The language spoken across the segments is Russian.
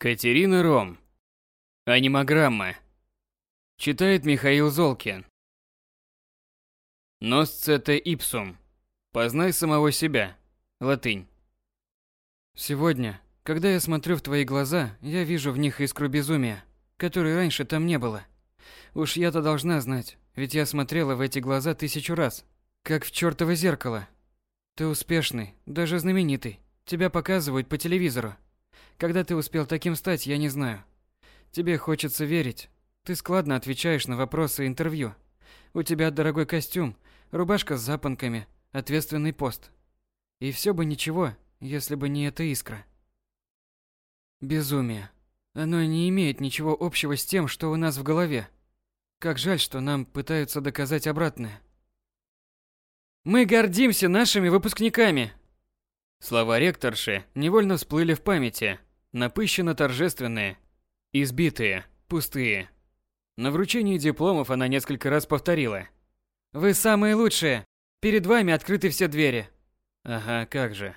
Катерина Ром. Анимограмма. Читает Михаил Золкин. Носцете ипсум. Познай самого себя. Латынь. Сегодня, когда я смотрю в твои глаза, я вижу в них искру безумия, которой раньше там не было. Уж я-то должна знать, ведь я смотрела в эти глаза тысячу раз, как в чёртово зеркало. Ты успешный, даже знаменитый. Тебя показывают по телевизору. Когда ты успел таким стать, я не знаю. Тебе хочется верить. Ты складно отвечаешь на вопросы интервью. У тебя дорогой костюм, рубашка с запонками, ответственный пост. И все бы ничего, если бы не эта искра. Безумие. Оно не имеет ничего общего с тем, что у нас в голове. Как жаль, что нам пытаются доказать обратное. Мы гордимся нашими выпускниками. Слова ректорши невольно всплыли в памяти, напыщенно торжественные, избитые, пустые. На вручении дипломов она несколько раз повторила. «Вы самые лучшие! Перед вами открыты все двери!» «Ага, как же!»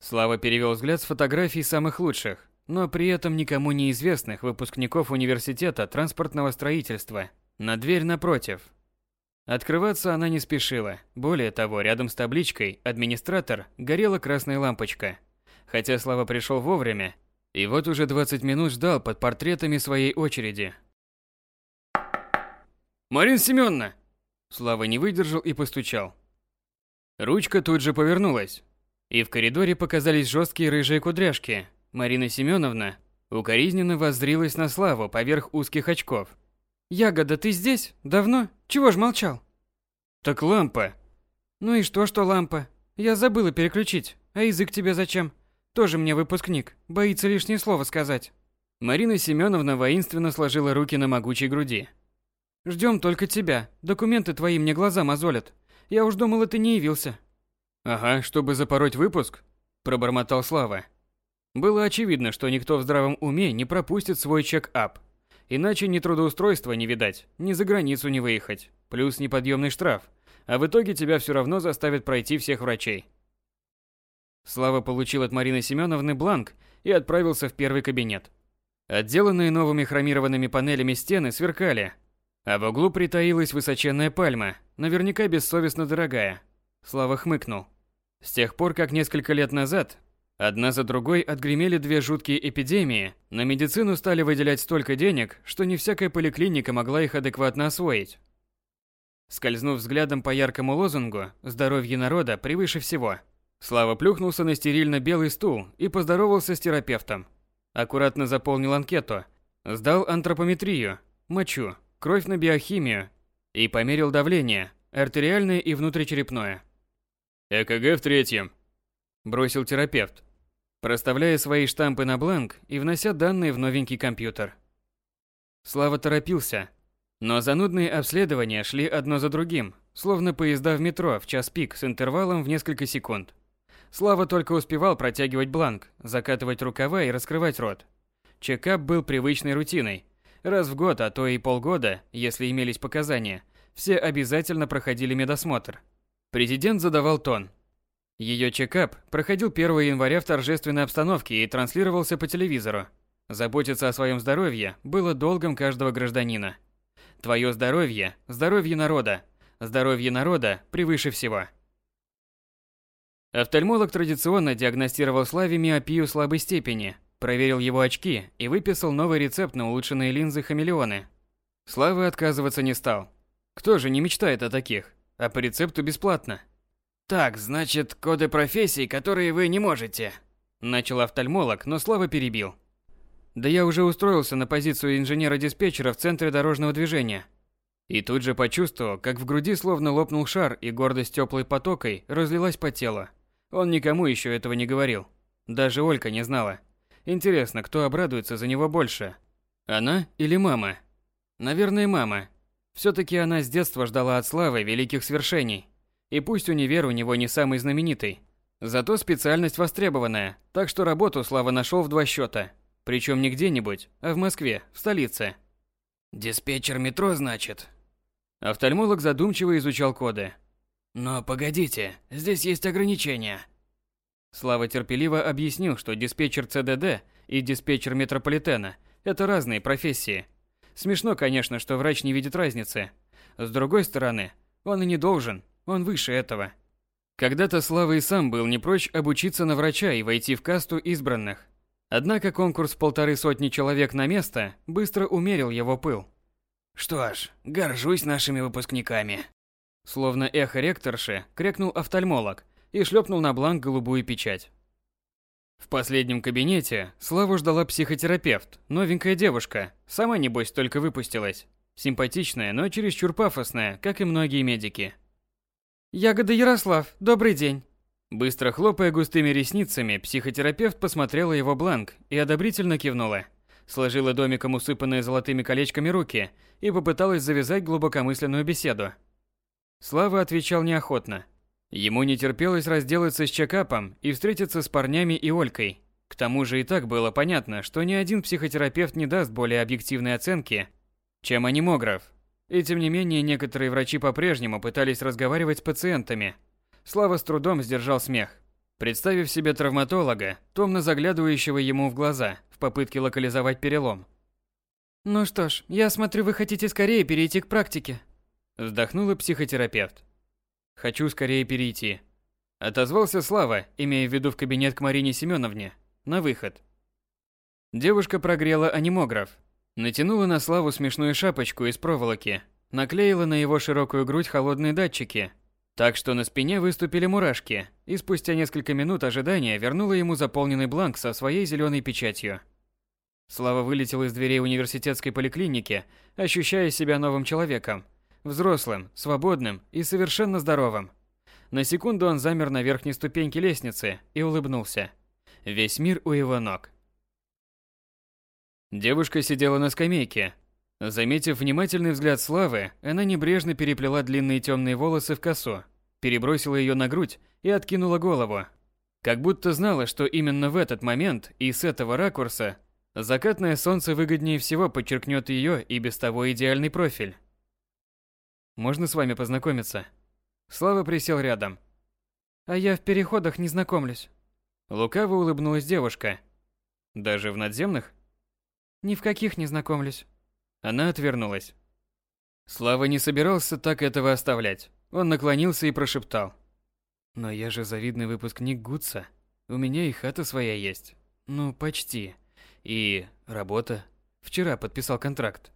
Слава перевел взгляд с фотографий самых лучших, но при этом никому неизвестных выпускников университета транспортного строительства на дверь напротив. Открываться она не спешила. Более того, рядом с табличкой «Администратор» горела красная лампочка – хотя Слава пришел вовремя, и вот уже 20 минут ждал под портретами своей очереди. «Марина Семеновна!» Слава не выдержал и постучал. Ручка тут же повернулась, и в коридоре показались жесткие рыжие кудряшки. Марина Семеновна укоризненно воззрилась на Славу поверх узких очков. «Ягода, ты здесь? Давно? Чего ж молчал?» «Так лампа». «Ну и что, что лампа? Я забыла переключить. А язык тебе зачем?» Тоже мне выпускник, боится лишнее слово сказать. Марина Семеновна воинственно сложила руки на могучей груди. Ждем только тебя. Документы твои мне глаза мозолят. Я уж думала, ты не явился. Ага, чтобы запороть выпуск, пробормотал Слава. Было очевидно, что никто в здравом уме не пропустит свой чек-ап. Иначе ни трудоустройства не видать, ни за границу не выехать, плюс неподъемный штраф. А в итоге тебя все равно заставят пройти всех врачей. Слава получил от Марины Семеновны бланк и отправился в первый кабинет. Отделанные новыми хромированными панелями стены сверкали, а в углу притаилась высоченная пальма, наверняка бессовестно дорогая. Слава хмыкнул. С тех пор, как несколько лет назад одна за другой отгремели две жуткие эпидемии, на медицину стали выделять столько денег, что не всякая поликлиника могла их адекватно освоить. Скользнув взглядом по яркому лозунгу «Здоровье народа превыше всего», Слава плюхнулся на стерильно-белый стул и поздоровался с терапевтом. Аккуратно заполнил анкету, сдал антропометрию, мочу, кровь на биохимию и померил давление, артериальное и внутричерепное. «ЭКГ в третьем», – бросил терапевт, проставляя свои штампы на бланк и внося данные в новенький компьютер. Слава торопился, но занудные обследования шли одно за другим, словно поезда в метро в час пик с интервалом в несколько секунд. Слава только успевал протягивать бланк, закатывать рукава и раскрывать рот. Чекап был привычной рутиной. Раз в год, а то и полгода, если имелись показания, все обязательно проходили медосмотр. Президент задавал тон. Ее чекап проходил 1 января в торжественной обстановке и транслировался по телевизору. Заботиться о своем здоровье было долгом каждого гражданина. Твое здоровье – здоровье народа. Здоровье народа превыше всего. Офтальмолог традиционно диагностировал Славе миопию слабой степени, проверил его очки и выписал новый рецепт на улучшенные линзы хамелеоны. Славы отказываться не стал. Кто же не мечтает о таких? А по рецепту бесплатно. «Так, значит, коды профессий, которые вы не можете», – начал офтальмолог, но Слава перебил. «Да я уже устроился на позицию инженера-диспетчера в центре дорожного движения». И тут же почувствовал, как в груди словно лопнул шар, и гордость теплой потокой разлилась по телу. Он никому еще этого не говорил. Даже Олька не знала. Интересно, кто обрадуется за него больше? Она или мама? Наверное, мама. Все-таки она с детства ждала от славы великих свершений. И пусть универ у него не самый знаменитый, зато специальность востребованная, так что работу Слава нашел в два счета. Причем не где-нибудь, а в Москве, в столице. «Диспетчер метро, значит?» Офтальмолог задумчиво изучал коды. Но погодите, здесь есть ограничения. Слава терпеливо объяснил, что диспетчер ЦДД и диспетчер метрополитена – это разные профессии. Смешно, конечно, что врач не видит разницы. С другой стороны, он и не должен, он выше этого. Когда-то Слава и сам был не прочь обучиться на врача и войти в касту избранных. Однако конкурс полторы сотни человек на место быстро умерил его пыл. Что ж, горжусь нашими выпускниками. Словно эхо ректорши, крикнул офтальмолог и шлепнул на бланк голубую печать. В последнем кабинете Славу ждала психотерапевт, новенькая девушка, сама небось только выпустилась. Симпатичная, но чересчур пафосная, как и многие медики. «Ягода Ярослав, добрый день!» Быстро хлопая густыми ресницами, психотерапевт посмотрела его бланк и одобрительно кивнула. Сложила домиком усыпанные золотыми колечками руки и попыталась завязать глубокомысленную беседу. Слава отвечал неохотно. Ему не терпелось разделаться с чекапом и встретиться с парнями и Олькой. К тому же и так было понятно, что ни один психотерапевт не даст более объективной оценки, чем анимограф. И тем не менее, некоторые врачи по-прежнему пытались разговаривать с пациентами. Слава с трудом сдержал смех, представив себе травматолога, томно заглядывающего ему в глаза в попытке локализовать перелом. «Ну что ж, я смотрю, вы хотите скорее перейти к практике», Вздохнула психотерапевт. Хочу скорее перейти. Отозвался Слава, имея в виду в кабинет к Марине Семеновне. На выход. Девушка прогрела анимограф. Натянула на Славу смешную шапочку из проволоки. Наклеила на его широкую грудь холодные датчики. Так что на спине выступили мурашки. И спустя несколько минут ожидания вернула ему заполненный бланк со своей зеленой печатью. Слава вылетел из дверей университетской поликлиники, ощущая себя новым человеком – Взрослым, свободным и совершенно здоровым. На секунду он замер на верхней ступеньке лестницы и улыбнулся. Весь мир у его ног. Девушка сидела на скамейке. Заметив внимательный взгляд Славы, она небрежно переплела длинные темные волосы в косу, перебросила ее на грудь и откинула голову. Как будто знала, что именно в этот момент и с этого ракурса закатное солнце выгоднее всего подчеркнет ее и без того идеальный профиль. Можно с вами познакомиться? Слава присел рядом. А я в переходах не знакомлюсь. Лукаво улыбнулась девушка. Даже в надземных? Ни в каких не знакомлюсь. Она отвернулась. Слава не собирался так этого оставлять. Он наклонился и прошептал. Но я же завидный выпускник Гудса. У меня и хата своя есть. Ну, почти. И работа. Вчера подписал контракт.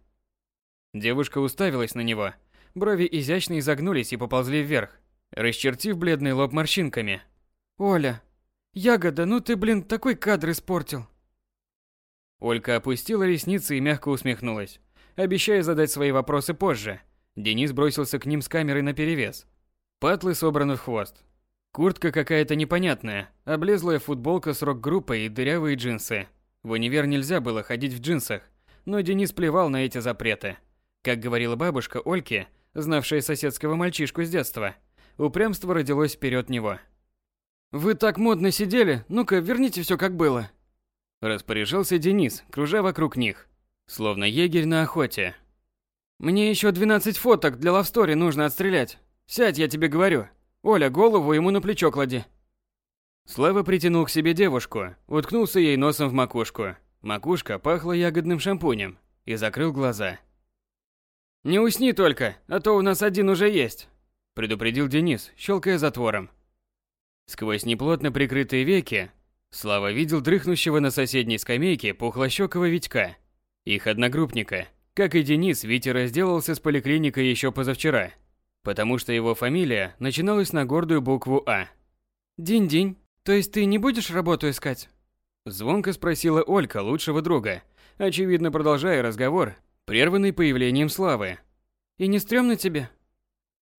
Девушка уставилась на него, Брови изящно изогнулись и поползли вверх, расчертив бледный лоб морщинками. «Оля, ягода, ну ты, блин, такой кадр испортил!» Олька опустила ресницы и мягко усмехнулась, обещая задать свои вопросы позже. Денис бросился к ним с камерой наперевес. Патлы собраны в хвост. Куртка какая-то непонятная, облезлая футболка с рок-группой и дырявые джинсы. В универ нельзя было ходить в джинсах, но Денис плевал на эти запреты. Как говорила бабушка Ольке, знавшая соседского мальчишку с детства. Упрямство родилось вперед него. «Вы так модно сидели, ну-ка верните все как было». Распоряжался Денис, кружа вокруг них, словно егерь на охоте. «Мне еще 12 фоток для лавстори нужно отстрелять. Сядь, я тебе говорю. Оля, голову ему на плечо клади». Слава притянул к себе девушку, уткнулся ей носом в макушку. Макушка пахла ягодным шампунем и закрыл глаза. «Не усни только, а то у нас один уже есть», – предупредил Денис, щелкая затвором. Сквозь неплотно прикрытые веки Слава видел дрыхнущего на соседней скамейке пухлощёкого Витька, их одногруппника. Как и Денис, Витя разделался с поликлиникой еще позавчера, потому что его фамилия начиналась на гордую букву «А». «Динь-динь, то есть ты не будешь работу искать?» Звонко спросила Олька лучшего друга, очевидно продолжая разговор прерванный появлением Славы. «И не стрёмно тебе?»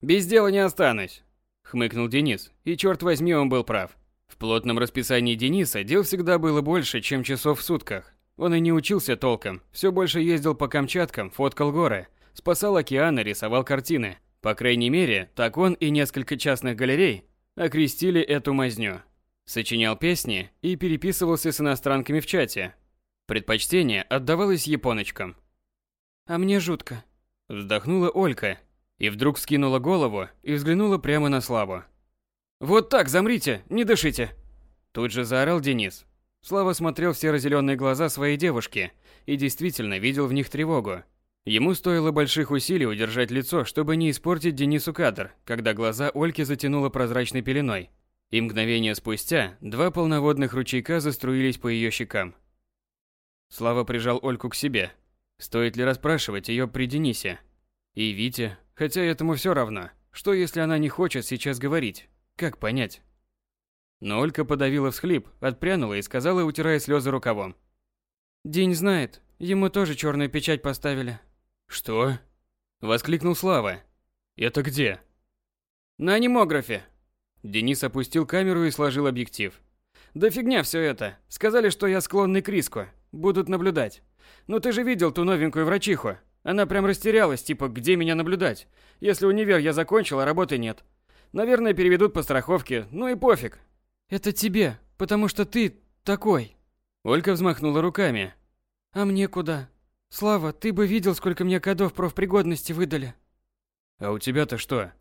«Без дела не останусь», — хмыкнул Денис, и черт возьми, он был прав. В плотном расписании Дениса дел всегда было больше, чем часов в сутках. Он и не учился толком, все больше ездил по Камчаткам, фоткал горы, спасал океаны, рисовал картины. По крайней мере, так он и несколько частных галерей окрестили эту мазню. Сочинял песни и переписывался с иностранками в чате. Предпочтение отдавалось японочкам. А мне жутко. Вздохнула Олька и вдруг скинула голову и взглянула прямо на Славу. Вот так, замрите, не дышите. Тут же заорал Денис. Слава смотрел в серо-зеленые глаза своей девушки и действительно видел в них тревогу. Ему стоило больших усилий удержать лицо, чтобы не испортить Денису кадр, когда глаза Ольки затянуло прозрачной пеленой. И мгновение спустя два полноводных ручейка заструились по ее щекам. Слава прижал Ольку к себе. Стоит ли расспрашивать ее при Денисе? И Вите, хотя этому все равно. Что если она не хочет сейчас говорить? Как понять? Но Олька подавила всхлип, отпрянула и сказала, утирая слезы рукавом. «День знает, ему тоже черную печать поставили». «Что?» – воскликнул Слава. «Это где?» «На анимографе». Денис опустил камеру и сложил объектив. «Да фигня все это. Сказали, что я склонный к риску. Будут наблюдать. Ну ты же видел ту новенькую врачиху. Она прям растерялась, типа, где меня наблюдать? Если универ я закончил, а работы нет. Наверное, переведут по страховке, ну и пофиг. Это тебе, потому что ты такой. Олька взмахнула руками. А мне куда? Слава, ты бы видел, сколько мне кодов профпригодности выдали. А у тебя-то что?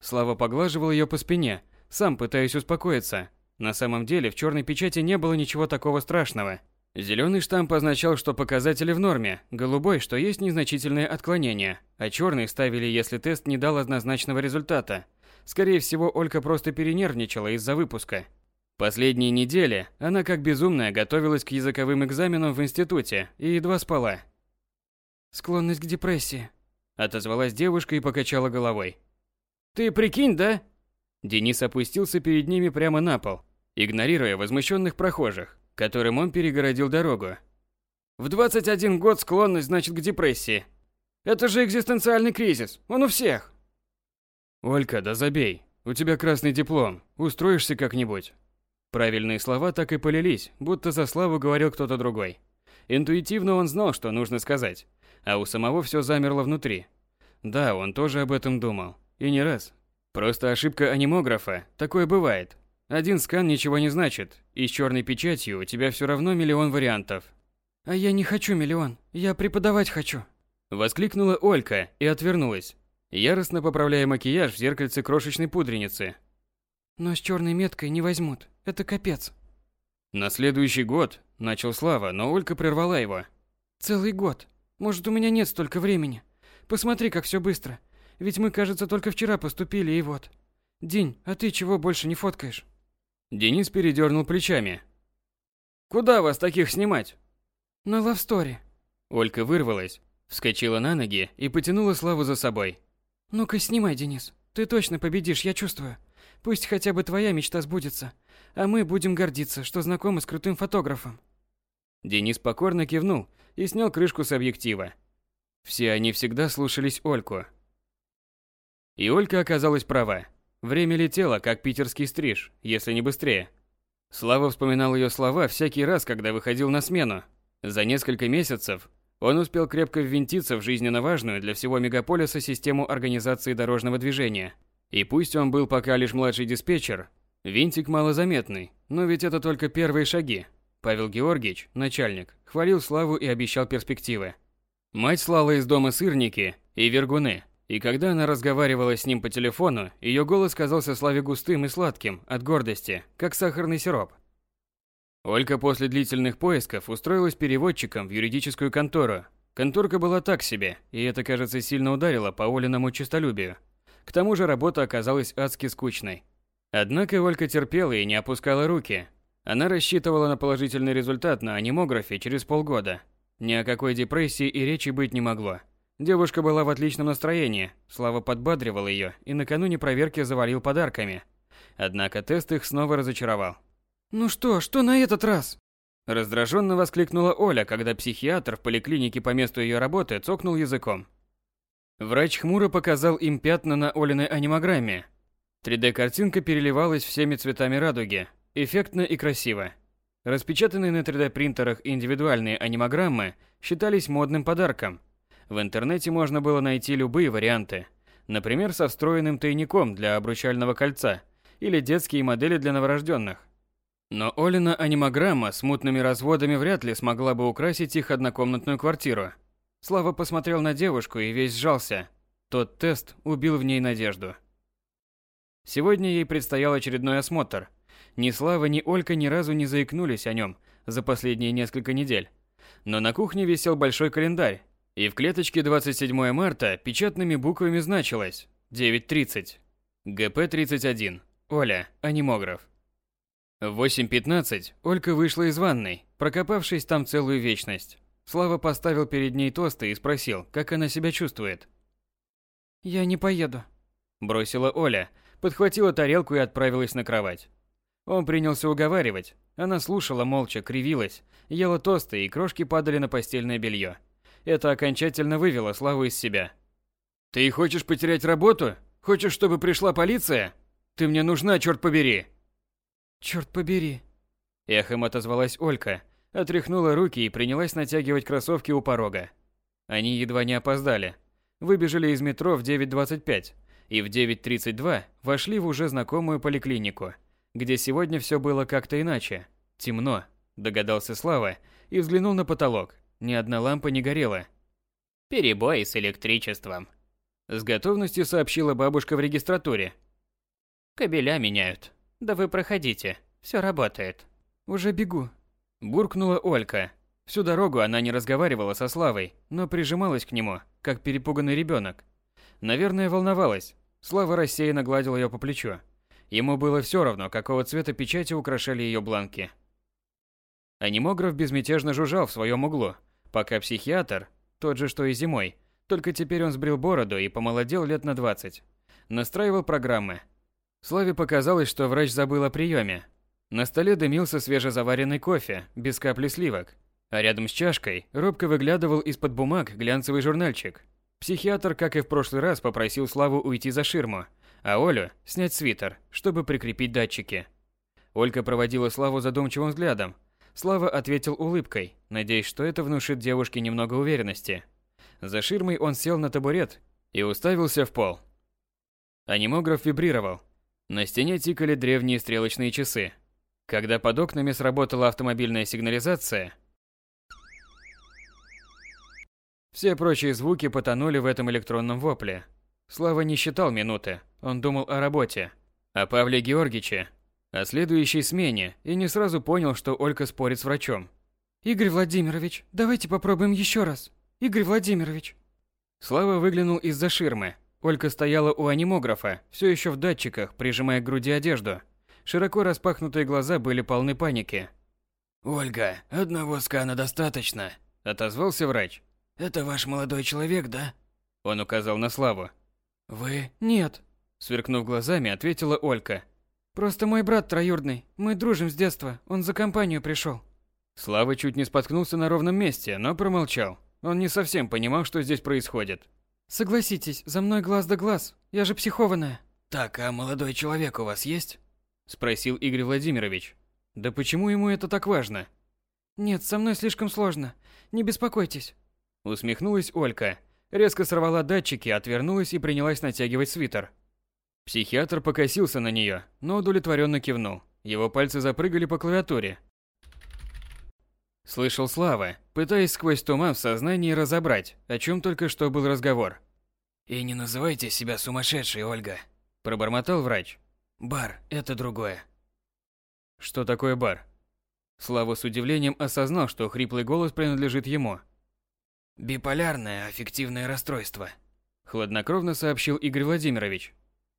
Слава поглаживал ее по спине, сам пытаясь успокоиться. На самом деле в черной печати не было ничего такого страшного. Зеленый штамп означал, что показатели в норме, голубой, что есть незначительные отклонения, а черный ставили, если тест не дал однозначного результата. Скорее всего, Олька просто перенервничала из-за выпуска. Последние недели она как безумная готовилась к языковым экзаменам в институте и едва спала. «Склонность к депрессии», – отозвалась девушка и покачала головой. «Ты прикинь, да?» Денис опустился перед ними прямо на пол, игнорируя возмущенных прохожих которым он перегородил дорогу. В 21 год склонность, значит, к депрессии. Это же экзистенциальный кризис. Он у всех. Олька, да забей. У тебя красный диплом. Устроишься как-нибудь. Правильные слова так и полились, будто за славу говорил кто-то другой. Интуитивно он знал, что нужно сказать, а у самого все замерло внутри. Да, он тоже об этом думал. И не раз. Просто ошибка анимографа. Такое бывает. Один скан ничего не значит, и с черной печатью у тебя все равно миллион вариантов. А я не хочу миллион, я преподавать хочу. Воскликнула Олька и отвернулась, яростно поправляя макияж в зеркальце крошечной пудреницы. Но с черной меткой не возьмут, это капец. На следующий год начал Слава, но Олька прервала его. Целый год. Может, у меня нет столько времени. Посмотри, как все быстро. Ведь мы, кажется, только вчера поступили, и вот. День, а ты чего больше не фоткаешь? Денис передернул плечами. «Куда вас таких снимать?» «На лавстори». Олька вырвалась, вскочила на ноги и потянула Славу за собой. «Ну-ка, снимай, Денис. Ты точно победишь, я чувствую. Пусть хотя бы твоя мечта сбудется, а мы будем гордиться, что знакомы с крутым фотографом». Денис покорно кивнул и снял крышку с объектива. Все они всегда слушались Ольку. И Олька оказалась права. Время летело, как питерский стриж, если не быстрее. Слава вспоминал ее слова всякий раз, когда выходил на смену. За несколько месяцев он успел крепко ввинтиться в жизненно важную для всего мегаполиса систему организации дорожного движения. И пусть он был пока лишь младший диспетчер, винтик малозаметный, но ведь это только первые шаги. Павел Георгиевич, начальник, хвалил Славу и обещал перспективы. Мать слала из дома сырники и вергуны, и когда она разговаривала с ним по телефону, ее голос казался Славе густым и сладким от гордости, как сахарный сироп. Ольга после длительных поисков устроилась переводчиком в юридическую контору. Конторка была так себе, и это, кажется, сильно ударило по Олиному честолюбию. К тому же работа оказалась адски скучной. Однако Ольга терпела и не опускала руки. Она рассчитывала на положительный результат на анимографе через полгода. Ни о какой депрессии и речи быть не могло. Девушка была в отличном настроении, Слава подбадривал ее и накануне проверки завалил подарками. Однако тест их снова разочаровал. «Ну что, что на этот раз?» Раздраженно воскликнула Оля, когда психиатр в поликлинике по месту ее работы цокнул языком. Врач хмуро показал им пятна на Олиной анимограмме. 3D-картинка переливалась всеми цветами радуги, эффектно и красиво. Распечатанные на 3D-принтерах индивидуальные анимограммы считались модным подарком – в интернете можно было найти любые варианты. Например, со встроенным тайником для обручального кольца или детские модели для новорожденных. Но Олина анимограмма с мутными разводами вряд ли смогла бы украсить их однокомнатную квартиру. Слава посмотрел на девушку и весь сжался. Тот тест убил в ней надежду. Сегодня ей предстоял очередной осмотр. Ни Слава, ни Олька ни разу не заикнулись о нем за последние несколько недель. Но на кухне висел большой календарь, и в клеточке 27 марта печатными буквами значилось 9.30. ГП-31. Оля, анимограф. В 8.15 Олька вышла из ванной, прокопавшись там целую вечность. Слава поставил перед ней тосты и спросил, как она себя чувствует. «Я не поеду», – бросила Оля, подхватила тарелку и отправилась на кровать. Он принялся уговаривать. Она слушала молча, кривилась, ела тосты, и крошки падали на постельное белье. Это окончательно вывело Славу из себя. «Ты хочешь потерять работу? Хочешь, чтобы пришла полиция? Ты мне нужна, черт побери!» «Черт побери!» Эхом отозвалась Олька, отряхнула руки и принялась натягивать кроссовки у порога. Они едва не опоздали. Выбежали из метро в 9.25 и в 9.32 вошли в уже знакомую поликлинику, где сегодня все было как-то иначе. Темно, догадался Слава и взглянул на потолок. Ни одна лампа не горела. Перебой с электричеством. С готовностью сообщила бабушка в регистратуре. Кабеля меняют. Да вы проходите, все работает. Уже бегу. Буркнула Олька. Всю дорогу она не разговаривала со Славой, но прижималась к нему, как перепуганный ребенок. Наверное, волновалась. Слава рассеянно гладил ее по плечу. Ему было все равно, какого цвета печати украшали ее бланки. Анимограф безмятежно жужжал в своем углу, пока психиатр, тот же что и зимой, только теперь он сбрил бороду и помолодел лет на 20, настраивал программы. Славе показалось, что врач забыл о приеме. На столе дымился свежезаваренный кофе, без капли сливок, а рядом с чашкой робко выглядывал из-под бумаг глянцевый журнальчик. Психиатр, как и в прошлый раз, попросил Славу уйти за ширму, а Олю снять свитер, чтобы прикрепить датчики. Олька проводила Славу задумчивым взглядом. Слава ответил улыбкой, надеясь, что это внушит девушке немного уверенности. За ширмой он сел на табурет и уставился в пол. Анимограф вибрировал. На стене тикали древние стрелочные часы. Когда под окнами сработала автомобильная сигнализация, все прочие звуки потонули в этом электронном вопле. Слава не считал минуты, он думал о работе, о Павле Георгиче, о следующей смене и не сразу понял, что Олька спорит с врачом. «Игорь Владимирович, давайте попробуем еще раз. Игорь Владимирович». Слава выглянул из-за ширмы. Олька стояла у анимографа, все еще в датчиках, прижимая к груди одежду. Широко распахнутые глаза были полны паники. «Ольга, одного скана достаточно», – отозвался врач. «Это ваш молодой человек, да?» Он указал на Славу. «Вы?» «Нет», – сверкнув глазами, ответила Олька. «Просто мой брат троюродный. Мы дружим с детства. Он за компанию пришел». Слава чуть не споткнулся на ровном месте, но промолчал. Он не совсем понимал, что здесь происходит. «Согласитесь, за мной глаз да глаз. Я же психованная». «Так, а молодой человек у вас есть?» Спросил Игорь Владимирович. Да почему ему это так важно? «Нет, со мной слишком сложно. Не беспокойтесь». Усмехнулась Олька. Резко сорвала датчики, отвернулась и принялась натягивать свитер. Психиатр покосился на нее, но удовлетворенно кивнул. Его пальцы запрыгали по клавиатуре. Слышал Слава, пытаясь сквозь туман в сознании разобрать, о чем только что был разговор. «И не называйте себя сумасшедшей, Ольга», – пробормотал врач. «Бар – это другое». «Что такое бар?» Слава с удивлением осознал, что хриплый голос принадлежит ему. «Биполярное аффективное расстройство», – хладнокровно сообщил Игорь Владимирович.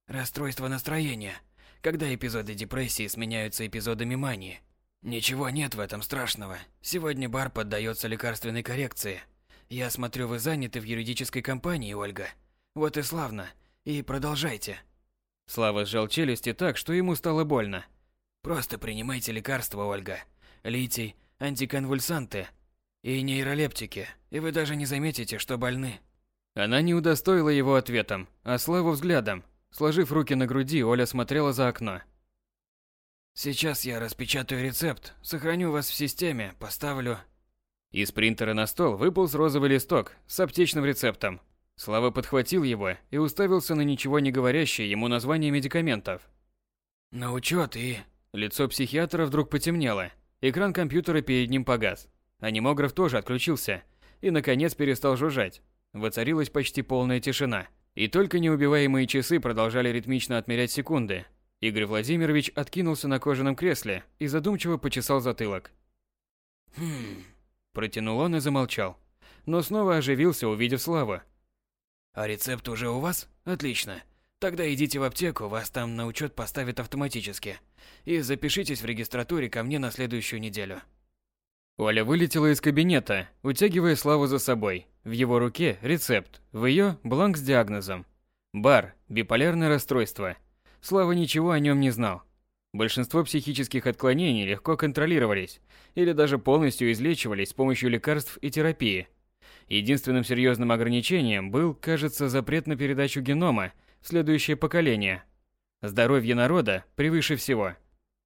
«Расстройство настроения, когда эпизоды депрессии сменяются эпизодами мании. Ничего нет в этом страшного. Сегодня бар поддается лекарственной коррекции. Я смотрю, вы заняты в юридической компании, Ольга. Вот и славно. И продолжайте. Слава сжал челюсти так, что ему стало больно. Просто принимайте лекарства, Ольга. Литий, антиконвульсанты и нейролептики, и вы даже не заметите, что больны. Она не удостоила его ответом, а Славу взглядом. Сложив руки на груди, Оля смотрела за окно. Сейчас я распечатаю рецепт, сохраню вас в системе, поставлю... Из принтера на стол выполз розовый листок с аптечным рецептом. Слава подхватил его и уставился на ничего не говорящее ему название медикаментов. На учет и... Лицо психиатра вдруг потемнело. Экран компьютера перед ним погас. Анимограф тоже отключился и, наконец, перестал жужжать. Воцарилась почти полная тишина. И только неубиваемые часы продолжали ритмично отмерять секунды. Игорь Владимирович откинулся на кожаном кресле и задумчиво почесал затылок. Хм. Протянул он и замолчал. Но снова оживился, увидев Славу. А рецепт уже у вас? Отлично. Тогда идите в аптеку, вас там на учет поставят автоматически. И запишитесь в регистратуре ко мне на следующую неделю. Оля вылетела из кабинета, утягивая Славу за собой. В его руке рецепт, в ее бланк с диагнозом. Бар, биполярное расстройство. Слава ничего о нем не знал. Большинство психических отклонений легко контролировались или даже полностью излечивались с помощью лекарств и терапии. Единственным серьезным ограничением был, кажется, запрет на передачу генома в следующее поколение. Здоровье народа превыше всего.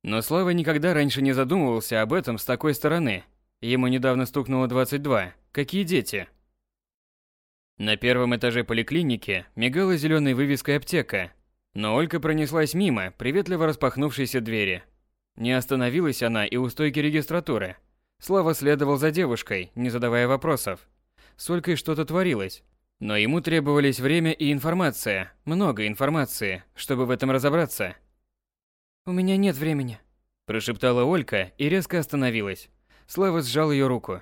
Но Слава никогда раньше не задумывался об этом с такой стороны. Ему недавно стукнуло 22. Какие дети? На первом этаже поликлиники мигала зеленой вывеской аптека. Но Олька пронеслась мимо приветливо распахнувшейся двери. Не остановилась она и у стойки регистратуры. Слава следовал за девушкой, не задавая вопросов. С Олькой что-то творилось. Но ему требовались время и информация, много информации, чтобы в этом разобраться. «У меня нет времени», – прошептала Олька и резко остановилась. Слава сжал ее руку.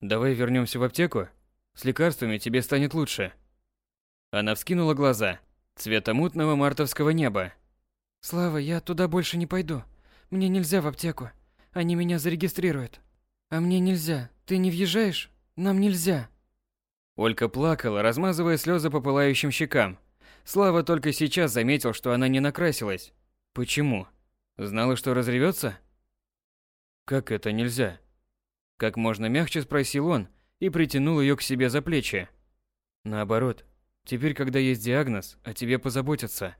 «Давай вернемся в аптеку. С лекарствами тебе станет лучше». Она вскинула глаза, цвета мутного мартовского неба. «Слава, я туда больше не пойду. Мне нельзя в аптеку. Они меня зарегистрируют. А мне нельзя. Ты не въезжаешь? Нам нельзя. Олька плакала, размазывая слезы по пылающим щекам. Слава только сейчас заметил, что она не накрасилась. Почему? Знала, что разревется? Как это нельзя? Как можно мягче спросил он и притянул ее к себе за плечи. Наоборот, теперь, когда есть диагноз, о тебе позаботятся.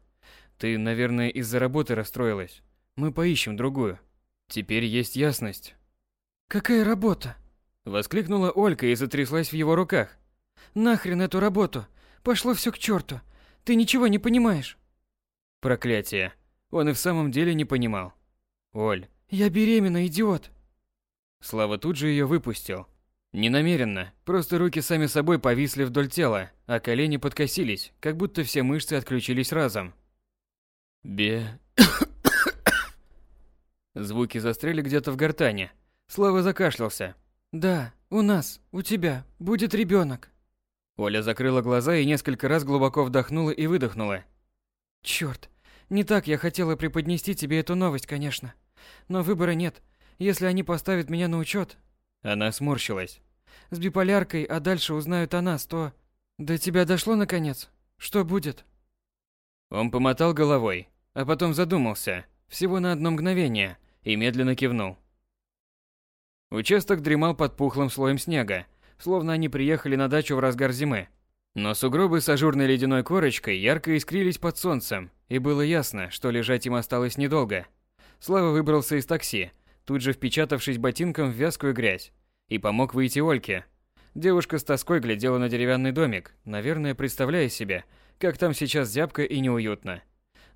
Ты, наверное, из-за работы расстроилась. Мы поищем другую. Теперь есть ясность. Какая работа? Воскликнула Олька и затряслась в его руках. Нахрен эту работу? Пошло все к черту. Ты ничего не понимаешь. Проклятие. Он и в самом деле не понимал. Оль. Я беременна, идиот. Слава тут же ее выпустил. Не намеренно, просто руки сами собой повисли вдоль тела, а колени подкосились, как будто все мышцы отключились разом. Бе... Звуки застряли где-то в гортане. Слава закашлялся, да, у нас, у тебя, будет ребенок. Оля закрыла глаза и несколько раз глубоко вдохнула и выдохнула. Черт, не так я хотела преподнести тебе эту новость, конечно. Но выбора нет. Если они поставят меня на учет. Она сморщилась. С биполяркой, а дальше узнают о нас, то... До тебя дошло наконец? Что будет? Он помотал головой, а потом задумался, всего на одно мгновение, и медленно кивнул. Участок дремал под пухлым слоем снега, словно они приехали на дачу в разгар зимы. Но сугробы с ажурной ледяной корочкой ярко искрились под солнцем, и было ясно, что лежать им осталось недолго. Слава выбрался из такси, тут же впечатавшись ботинком в вязкую грязь, и помог выйти Ольке. Девушка с тоской глядела на деревянный домик, наверное, представляя себе, как там сейчас зябко и неуютно.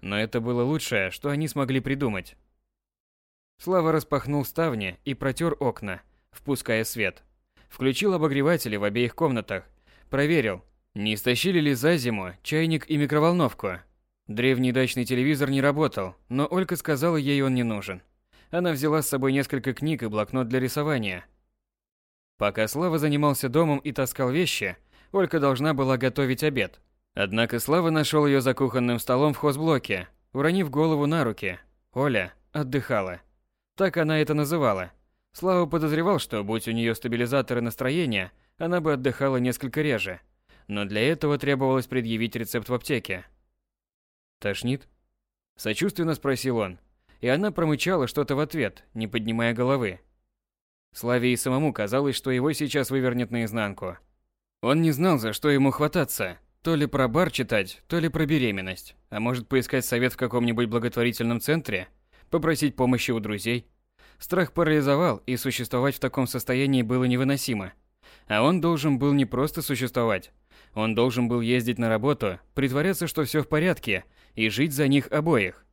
Но это было лучшее, что они смогли придумать. Слава распахнул ставни и протер окна, впуская свет. Включил обогреватели в обеих комнатах. Проверил, не истощили ли за зиму чайник и микроволновку. Древний дачный телевизор не работал, но Олька сказала, ей он не нужен. Она взяла с собой несколько книг и блокнот для рисования. Пока Слава занимался домом и таскал вещи, Олька должна была готовить обед. Однако Слава нашел ее за кухонным столом в хозблоке, уронив голову на руки. Оля отдыхала. Так она это называла. Слава подозревал, что, будь у нее стабилизаторы настроения, она бы отдыхала несколько реже. Но для этого требовалось предъявить рецепт в аптеке. «Тошнит?» Сочувственно спросил он. И она промычала что-то в ответ, не поднимая головы. Славе и самому казалось, что его сейчас вывернет наизнанку. Он не знал, за что ему хвататься. То ли про бар читать, то ли про беременность. А может поискать совет в каком-нибудь благотворительном центре – попросить помощи у друзей. Страх парализовал, и существовать в таком состоянии было невыносимо. А он должен был не просто существовать. Он должен был ездить на работу, притворяться, что все в порядке, и жить за них обоих.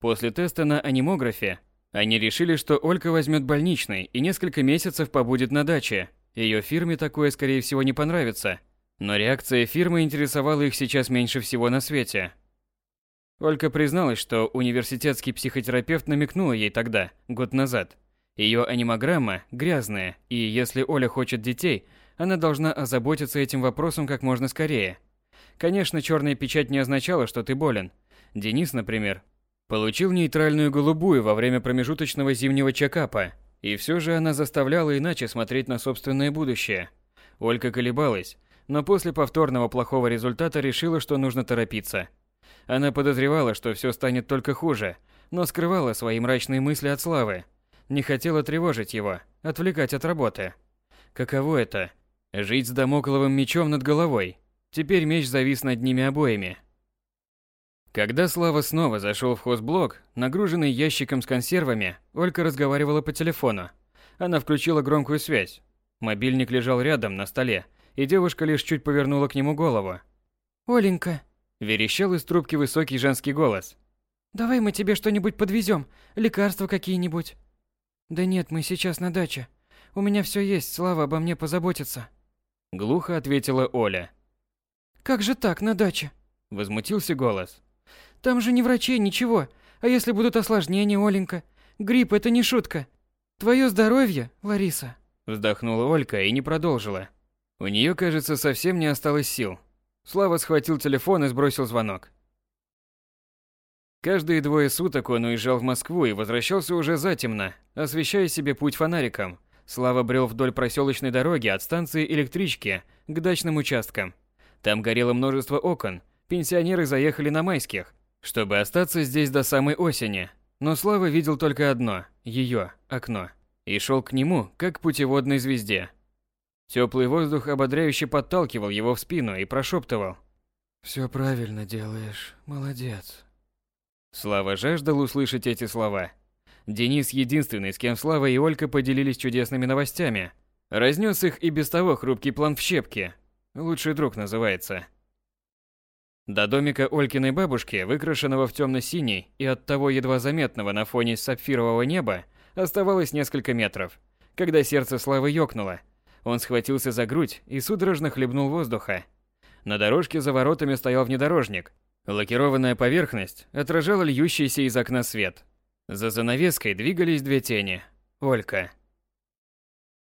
После теста на анимографе они решили, что Олька возьмет больничный и несколько месяцев побудет на даче. Ее фирме такое, скорее всего, не понравится. Но реакция фирмы интересовала их сейчас меньше всего на свете. Олька призналась, что университетский психотерапевт намекнул ей тогда, год назад. Ее анимограмма грязная, и если Оля хочет детей, она должна озаботиться этим вопросом как можно скорее. Конечно, черная печать не означала, что ты болен. Денис, например, получил нейтральную голубую во время промежуточного зимнего чекапа, и все же она заставляла иначе смотреть на собственное будущее. Ольга колебалась, но после повторного плохого результата решила, что нужно торопиться – она подозревала, что все станет только хуже, но скрывала свои мрачные мысли от Славы. Не хотела тревожить его, отвлекать от работы. Каково это? Жить с домокловым мечом над головой. Теперь меч завис над ними обоими. Когда Слава снова зашел в хозблок, нагруженный ящиком с консервами, Олька разговаривала по телефону. Она включила громкую связь. Мобильник лежал рядом на столе, и девушка лишь чуть повернула к нему голову. «Оленька, Верещал из трубки высокий женский голос. «Давай мы тебе что-нибудь подвезем, лекарства какие-нибудь». «Да нет, мы сейчас на даче. У меня все есть, Слава обо мне позаботится». Глухо ответила Оля. «Как же так, на даче?» Возмутился голос. «Там же ни врачей, ничего. А если будут осложнения, Оленька? Грипп – это не шутка. Твое здоровье, Лариса». Вздохнула Олька и не продолжила. У нее, кажется, совсем не осталось сил. Слава схватил телефон и сбросил звонок. Каждые двое суток он уезжал в Москву и возвращался уже затемно, освещая себе путь фонариком. Слава брел вдоль проселочной дороги от станции электрички к дачным участкам. Там горело множество окон, пенсионеры заехали на майских, чтобы остаться здесь до самой осени. Но Слава видел только одно – ее окно. И шел к нему, как к путеводной звезде – Теплый воздух ободряюще подталкивал его в спину и прошептывал. «Все правильно делаешь, молодец». Слава жаждал услышать эти слова. Денис единственный, с кем Слава и Олька поделились чудесными новостями. Разнес их и без того хрупкий план в щепки. Лучший друг называется. До домика Олькиной бабушки, выкрашенного в темно-синий и оттого едва заметного на фоне сапфирового неба, оставалось несколько метров, когда сердце Славы ёкнуло – он схватился за грудь и судорожно хлебнул воздуха. На дорожке за воротами стоял внедорожник. Лакированная поверхность отражала льющийся из окна свет. За занавеской двигались две тени. Олька.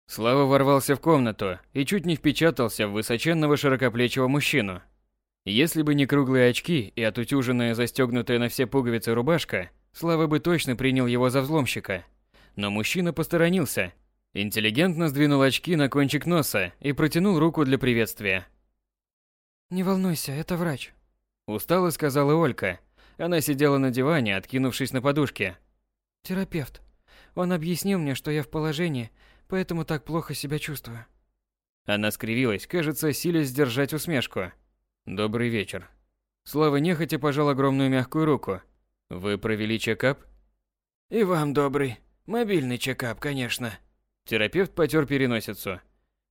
Слава ворвался в комнату и чуть не впечатался в высоченного широкоплечего мужчину. Если бы не круглые очки и отутюженная застегнутая на все пуговицы рубашка, Слава бы точно принял его за взломщика. Но мужчина посторонился Интеллигентно сдвинул очки на кончик носа и протянул руку для приветствия. «Не волнуйся, это врач», – устало сказала Олька. Она сидела на диване, откинувшись на подушке. «Терапевт. Он объяснил мне, что я в положении, поэтому так плохо себя чувствую». Она скривилась, кажется, силясь сдержать усмешку. «Добрый вечер». Слава нехотя пожал огромную мягкую руку. «Вы провели чекап?» «И вам добрый. Мобильный чекап, конечно», Терапевт потер переносицу.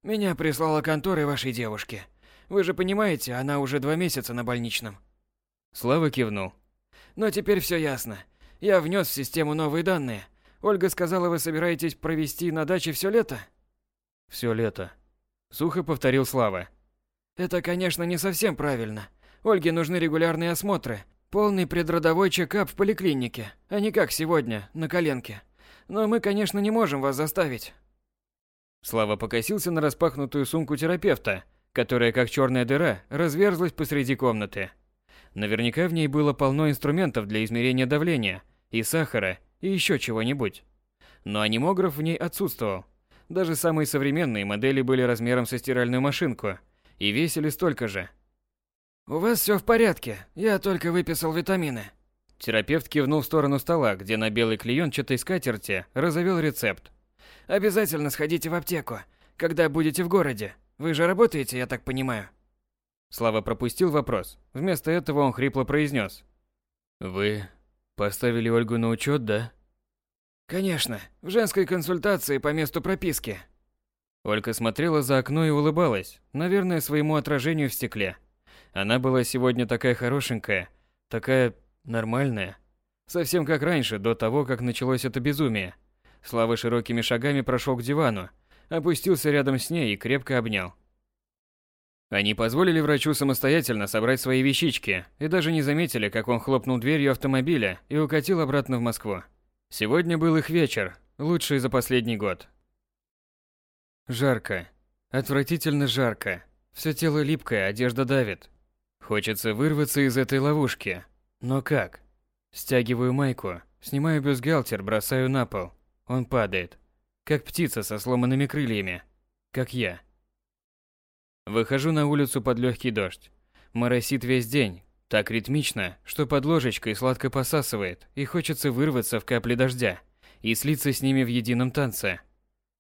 Меня прислала контора вашей девушки. Вы же понимаете, она уже два месяца на больничном. Слава кивнул. Но теперь все ясно. Я внес в систему новые данные. Ольга сказала, вы собираетесь провести на даче все лето? Все лето. Сухо повторил Слава. Это, конечно, не совсем правильно. Ольге нужны регулярные осмотры, полный предродовой чекап в поликлинике, а не как сегодня, на коленке. Но мы, конечно, не можем вас заставить. Слава покосился на распахнутую сумку терапевта, которая, как черная дыра, разверзлась посреди комнаты. Наверняка в ней было полно инструментов для измерения давления, и сахара, и еще чего-нибудь. Но анимограф в ней отсутствовал. Даже самые современные модели были размером со стиральную машинку и весили столько же. «У вас все в порядке, я только выписал витамины». Терапевт кивнул в сторону стола, где на белой клеенчатой скатерти разовел рецепт. Обязательно сходите в аптеку, когда будете в городе. Вы же работаете, я так понимаю. Слава пропустил вопрос. Вместо этого он хрипло произнес. Вы поставили Ольгу на учет, да? Конечно, в женской консультации по месту прописки. Ольга смотрела за окно и улыбалась, наверное, своему отражению в стекле. Она была сегодня такая хорошенькая, такая нормальная. Совсем как раньше, до того, как началось это безумие. Слава широкими шагами прошел к дивану, опустился рядом с ней и крепко обнял. Они позволили врачу самостоятельно собрать свои вещички и даже не заметили, как он хлопнул дверью автомобиля и укатил обратно в Москву. Сегодня был их вечер, лучший за последний год. Жарко. Отвратительно жарко. Все тело липкое, одежда давит. Хочется вырваться из этой ловушки. Но как? Стягиваю майку, снимаю бюстгальтер, бросаю на пол. Он падает. Как птица со сломанными крыльями. Как я. Выхожу на улицу под легкий дождь. Моросит весь день, так ритмично, что под ложечкой сладко посасывает, и хочется вырваться в капли дождя и слиться с ними в едином танце.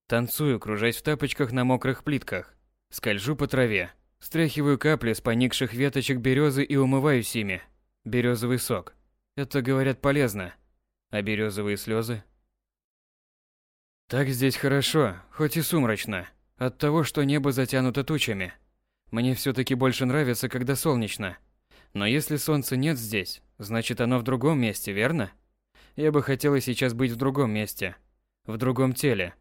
Танцую, кружась в тапочках на мокрых плитках. Скольжу по траве, стряхиваю капли с поникших веточек березы и умываюсь ими. Березовый сок. Это, говорят, полезно. А березовые слезы? Так здесь хорошо, хоть и сумрачно. От того, что небо затянуто тучами. Мне все-таки больше нравится, когда солнечно. Но если солнца нет здесь, значит оно в другом месте, верно? Я бы хотела сейчас быть в другом месте. В другом теле.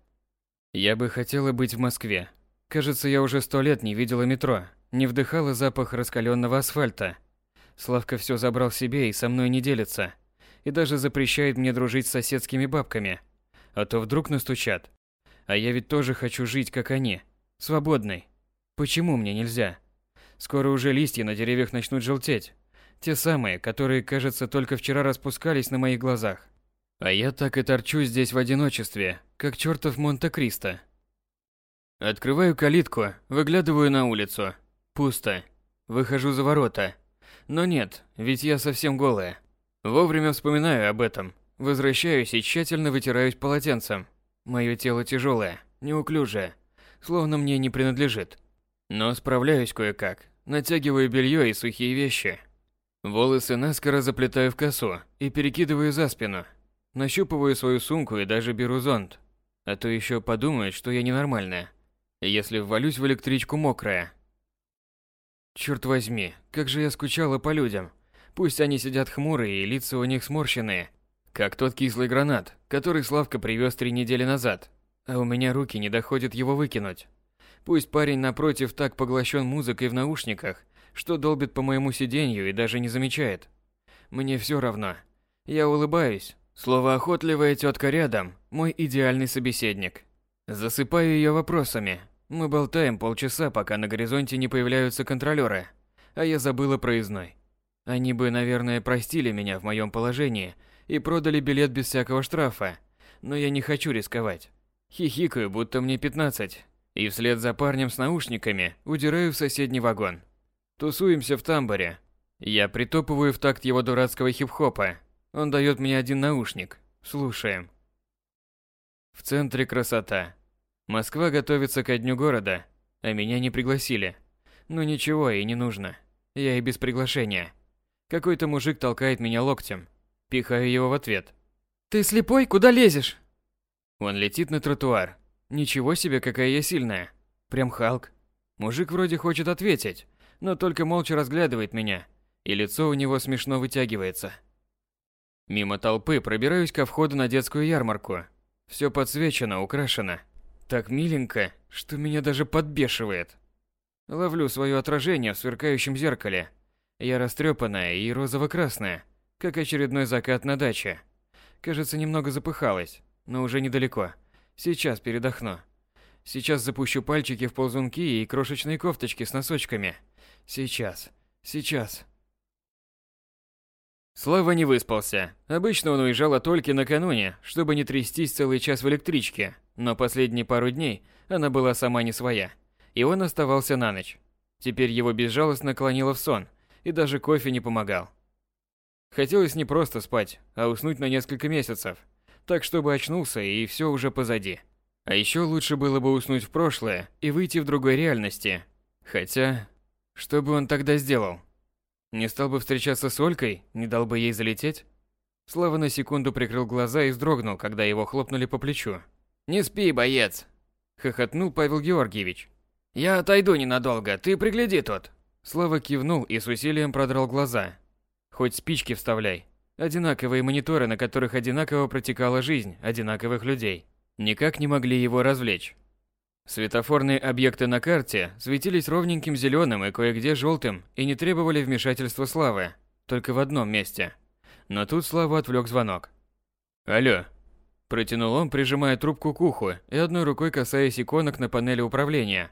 Я бы хотела быть в Москве. Кажется, я уже сто лет не видела метро, не вдыхала запах раскаленного асфальта. Славка все забрал себе и со мной не делится. И даже запрещает мне дружить с соседскими бабками. А то вдруг настучат. А я ведь тоже хочу жить, как они. Свободной. Почему мне нельзя? Скоро уже листья на деревьях начнут желтеть. Те самые, которые, кажется, только вчера распускались на моих глазах. А я так и торчу здесь в одиночестве, как чертов Монте-Кристо. Открываю калитку, выглядываю на улицу. Пусто. Выхожу за ворота. Но нет, ведь я совсем голая. Вовремя вспоминаю об этом. Возвращаюсь и тщательно вытираюсь полотенцем. Мое тело тяжелое, неуклюжее, словно мне не принадлежит. Но справляюсь кое-как, натягиваю белье и сухие вещи. Волосы наскоро заплетаю в косу и перекидываю за спину. Нащупываю свою сумку и даже беру зонт. А то еще подумают, что я ненормальная, если ввалюсь в электричку мокрая. Черт возьми, как же я скучала по людям. Пусть они сидят хмурые и лица у них сморщенные, как тот кислый гранат, который Славка привез три недели назад, а у меня руки не доходят его выкинуть. Пусть парень напротив так поглощен музыкой в наушниках, что долбит по моему сиденью и даже не замечает. Мне все равно. Я улыбаюсь. Слово охотливая тетка рядом, мой идеальный собеседник. Засыпаю ее вопросами. Мы болтаем полчаса, пока на горизонте не появляются контролеры. А я забыла проездной. Они бы, наверное, простили меня в моем положении – и продали билет без всякого штрафа. Но я не хочу рисковать. Хихикаю, будто мне 15, и вслед за парнем с наушниками удираю в соседний вагон. Тусуемся в тамбуре. Я притопываю в такт его дурацкого хип-хопа. Он дает мне один наушник. Слушаем. В центре красота. Москва готовится ко дню города, а меня не пригласили. Ну ничего и не нужно. Я и без приглашения. Какой-то мужик толкает меня локтем. Пихаю его в ответ. «Ты слепой? Куда лезешь?» Он летит на тротуар. Ничего себе, какая я сильная. Прям Халк. Мужик вроде хочет ответить, но только молча разглядывает меня, и лицо у него смешно вытягивается. Мимо толпы пробираюсь ко входу на детскую ярмарку. Все подсвечено, украшено. Так миленько, что меня даже подбешивает. Ловлю свое отражение в сверкающем зеркале. Я растрепанная и розово-красная как очередной закат на даче. Кажется, немного запыхалась, но уже недалеко. Сейчас передохну. Сейчас запущу пальчики в ползунки и крошечные кофточки с носочками. Сейчас. Сейчас. Слава не выспался. Обычно он уезжал только накануне, чтобы не трястись целый час в электричке. Но последние пару дней она была сама не своя. И он оставался на ночь. Теперь его безжалостно клонило в сон, и даже кофе не помогал. Хотелось не просто спать, а уснуть на несколько месяцев, так чтобы очнулся и все уже позади. А еще лучше было бы уснуть в прошлое и выйти в другой реальности. Хотя, что бы он тогда сделал? Не стал бы встречаться с Олькой, не дал бы ей залететь? Слава на секунду прикрыл глаза и вздрогнул, когда его хлопнули по плечу. «Не спи, боец!» – хохотнул Павел Георгиевич. «Я отойду ненадолго, ты пригляди тут!» Слава кивнул и с усилием продрал глаза, Хоть спички вставляй. Одинаковые мониторы, на которых одинаково протекала жизнь одинаковых людей, никак не могли его развлечь. Светофорные объекты на карте светились ровненьким зеленым и кое-где желтым и не требовали вмешательства Славы, только в одном месте. Но тут Славу отвлек звонок. «Алло!» Протянул он, прижимая трубку к уху и одной рукой касаясь иконок на панели управления.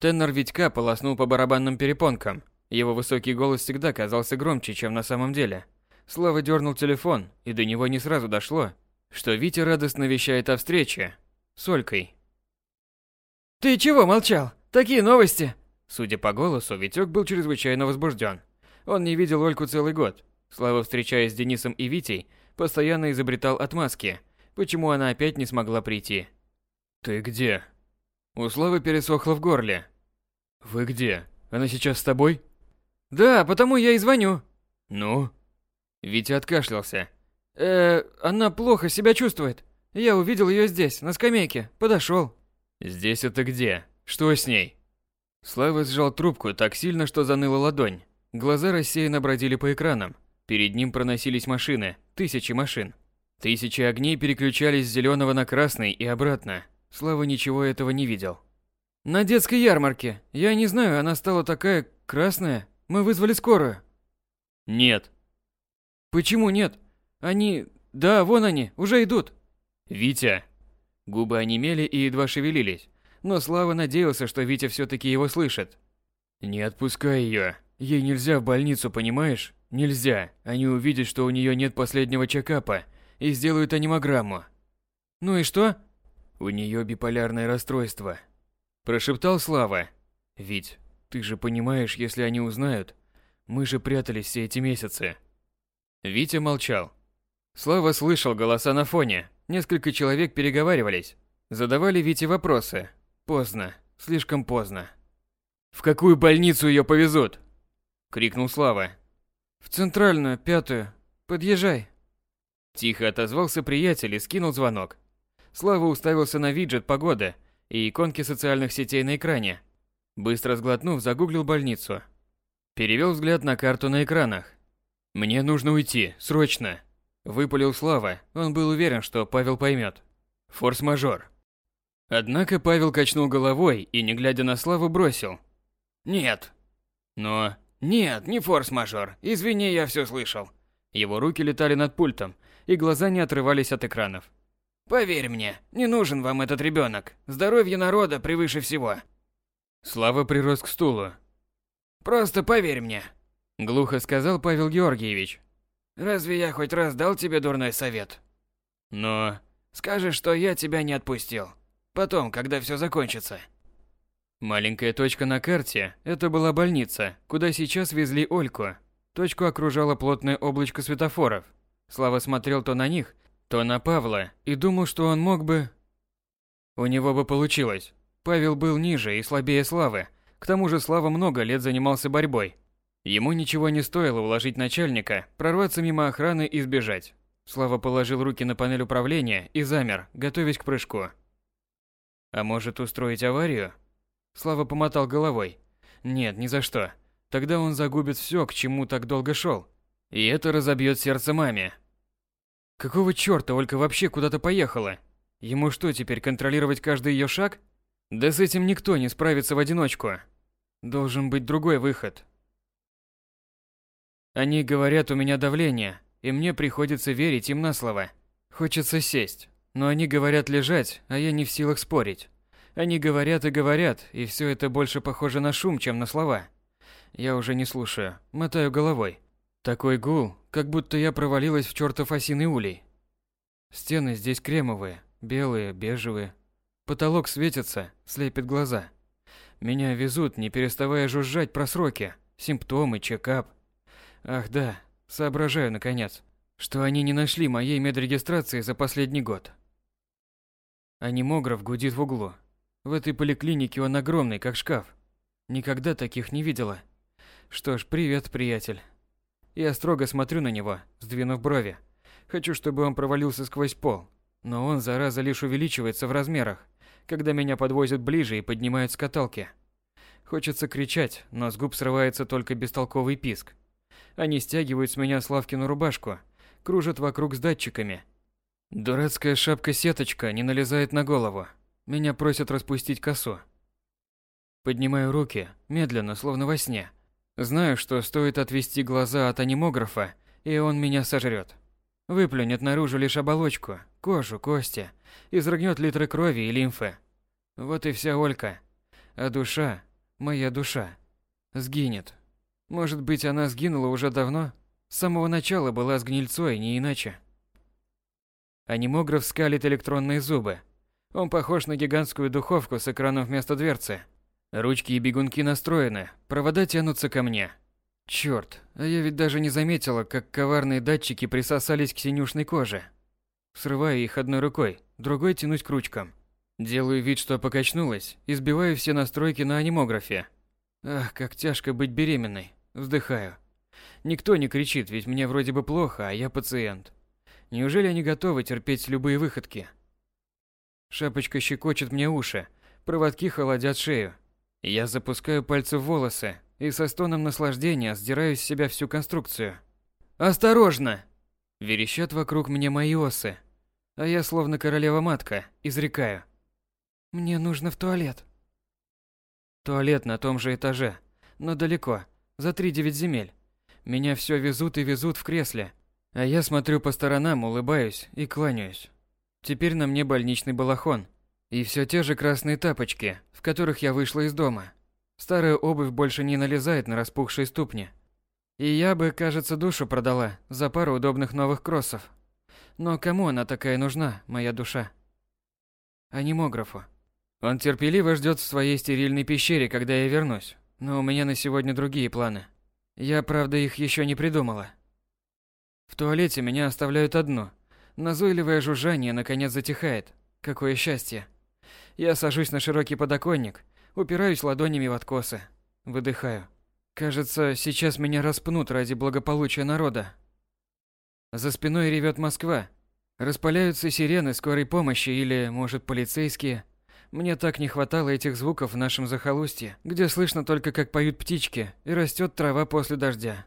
Теннер Витька полоснул по барабанным перепонкам. Его высокий голос всегда казался громче, чем на самом деле. Слава дернул телефон, и до него не сразу дошло, что Витя радостно вещает о встрече с Олькой. «Ты чего молчал? Такие новости!» Судя по голосу, Витек был чрезвычайно возбужден. Он не видел Ольку целый год. Слава, встречаясь с Денисом и Витей, постоянно изобретал отмазки, почему она опять не смогла прийти. «Ты где?» У Славы пересохло в горле. «Вы где? Она сейчас с тобой?» «Да, потому я и звоню». «Ну?» Витя откашлялся. «Э, она плохо себя чувствует. Я увидел ее здесь, на скамейке, подошел. «Здесь это где? Что с ней?» Слава сжал трубку так сильно, что заныла ладонь. Глаза рассеянно бродили по экранам. Перед ним проносились машины, тысячи машин. Тысячи огней переключались с зеленого на красный и обратно. Слава ничего этого не видел. На детской ярмарке. Я не знаю, она стала такая красная. Мы вызвали скорую. Нет. Почему нет? Они... Да, вон они, уже идут. Витя. Губы онемели и едва шевелились. Но Слава надеялся, что Витя все-таки его слышит. Не отпускай ее. Ей нельзя в больницу, понимаешь? Нельзя. Они увидят, что у нее нет последнего чекапа и сделают анимограмму. Ну и что? У нее биполярное расстройство. Прошептал Слава. Ведь ты же понимаешь, если они узнают, мы же прятались все эти месяцы. Витя молчал. Слава слышал голоса на фоне. Несколько человек переговаривались. Задавали Вите вопросы. Поздно. Слишком поздно. «В какую больницу ее повезут?» Крикнул Слава. «В центральную, пятую. Подъезжай». Тихо отозвался приятель и скинул звонок. Слава уставился на виджет погоды и иконки социальных сетей на экране. Быстро сглотнув, загуглил больницу. Перевел взгляд на карту на экранах. «Мне нужно уйти, срочно!» Выпалил Слава, он был уверен, что Павел поймет. Форс-мажор. Однако Павел качнул головой и, не глядя на Славу, бросил. «Нет». «Но...» «Нет, не форс-мажор. Извини, я все слышал». Его руки летали над пультом, и глаза не отрывались от экранов. Поверь мне, не нужен вам этот ребенок. Здоровье народа превыше всего. Слава прирос к стулу. Просто поверь мне, глухо сказал Павел Георгиевич. Разве я хоть раз дал тебе дурной совет? Но скажешь, что я тебя не отпустил. Потом, когда все закончится. Маленькая точка на карте это была больница, куда сейчас везли Ольку. Точку окружало плотное облачко светофоров. Слава смотрел то на них, то на Павла и думал, что он мог бы... У него бы получилось. Павел был ниже и слабее Славы. К тому же Слава много лет занимался борьбой. Ему ничего не стоило уложить начальника, прорваться мимо охраны и сбежать. Слава положил руки на панель управления и замер, готовясь к прыжку. А может устроить аварию? Слава помотал головой. Нет, ни за что. Тогда он загубит все, к чему так долго шел. И это разобьет сердце маме, Какого чёрта Олька вообще куда-то поехала? Ему что, теперь контролировать каждый её шаг? Да с этим никто не справится в одиночку. Должен быть другой выход. Они говорят, у меня давление, и мне приходится верить им на слово. Хочется сесть, но они говорят лежать, а я не в силах спорить. Они говорят и говорят, и все это больше похоже на шум, чем на слова. Я уже не слушаю, мотаю головой. Такой гул, как будто я провалилась в чертов осиный улей. Стены здесь кремовые, белые, бежевые. Потолок светится, слепит глаза. Меня везут, не переставая жужжать про сроки, симптомы, чекап. Ах да, соображаю наконец, что они не нашли моей медрегистрации за последний год. Анимограф гудит в углу. В этой поликлинике он огромный, как шкаф. Никогда таких не видела. Что ж, привет, приятель. Я строго смотрю на него, сдвинув брови. Хочу, чтобы он провалился сквозь пол. Но он, зараза, лишь увеличивается в размерах, когда меня подвозят ближе и поднимают с каталки. Хочется кричать, но с губ срывается только бестолковый писк. Они стягивают с меня Славкину рубашку, кружат вокруг с датчиками. Дурацкая шапка-сеточка не налезает на голову. Меня просят распустить косу. Поднимаю руки, медленно, словно во сне. Знаю, что стоит отвести глаза от анимографа, и он меня сожрет. Выплюнет наружу лишь оболочку, кожу, кости, изрыгнет литры крови и лимфы. Вот и вся Олька. А душа, моя душа, сгинет. Может быть, она сгинула уже давно? С самого начала была с гнильцой, не иначе. Анимограф скалит электронные зубы. Он похож на гигантскую духовку с экраном вместо дверцы. Ручки и бегунки настроены, провода тянутся ко мне. Чёрт, а я ведь даже не заметила, как коварные датчики присосались к синюшной коже. Срываю их одной рукой, другой тянусь к ручкам. Делаю вид, что покачнулась, и сбиваю все настройки на анимографе. Ах, как тяжко быть беременной. Вздыхаю. Никто не кричит, ведь мне вроде бы плохо, а я пациент. Неужели они готовы терпеть любые выходки? Шапочка щекочет мне уши, проводки холодят шею. Я запускаю пальцы в волосы и со стоном наслаждения сдираю с себя всю конструкцию. «Осторожно!» Верещат вокруг мне мои осы, а я словно королева-матка, изрекаю. «Мне нужно в туалет». Туалет на том же этаже, но далеко, за три девять земель. Меня все везут и везут в кресле, а я смотрю по сторонам, улыбаюсь и кланяюсь. Теперь на мне больничный балахон и все те же красные тапочки, в которых я вышла из дома. Старая обувь больше не налезает на распухшие ступни. И я бы, кажется, душу продала за пару удобных новых кроссов. Но кому она такая нужна, моя душа? Анимографу. Он терпеливо ждет в своей стерильной пещере, когда я вернусь. Но у меня на сегодня другие планы. Я, правда, их еще не придумала. В туалете меня оставляют одну. Назойливое жужжание наконец затихает. Какое счастье. Я сажусь на широкий подоконник, упираюсь ладонями в откосы. Выдыхаю. Кажется, сейчас меня распнут ради благополучия народа. За спиной ревет Москва. Распаляются сирены скорой помощи или, может, полицейские. Мне так не хватало этих звуков в нашем захолустье, где слышно только, как поют птички и растет трава после дождя.